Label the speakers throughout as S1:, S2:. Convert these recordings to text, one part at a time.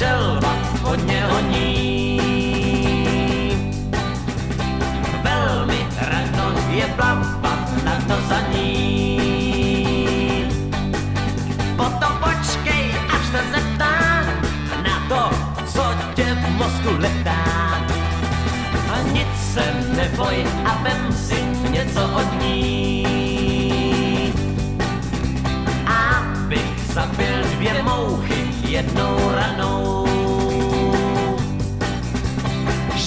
S1: želva hodně honí. Velmi rano je plavat na to za ní. Potom počkej, až se zeptá na to, co tě v mozku letá. A nic se neboj a vem si něco od ní. Abych zabil dvě mouchy jednou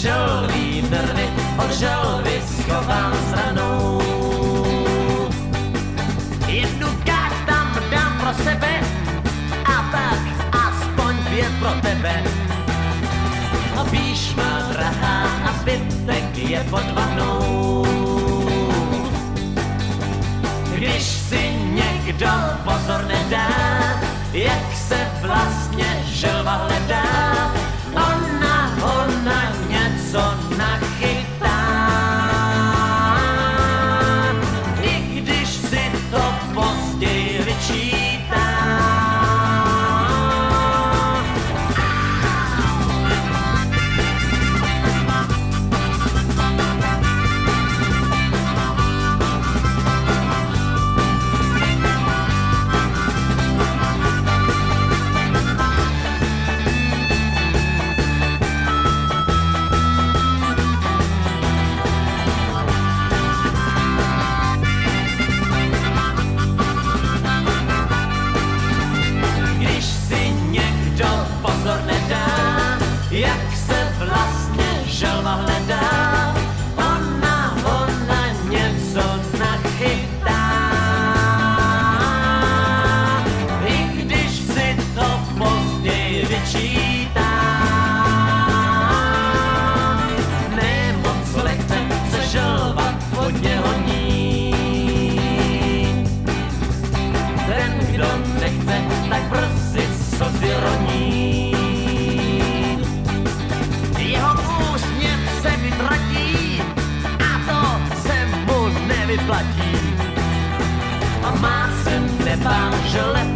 S1: Želví nervy od želvy schovám stranou. Jednu káč tam dám pro sebe a tak aspoň dvě pro tebe. A píš má drahá a zbytek je pod vanou. Když si někdo pozor nedá, jak se vlastně želva hledá, jak se vlastně želva nevyplatí. A má se a spousty vodní.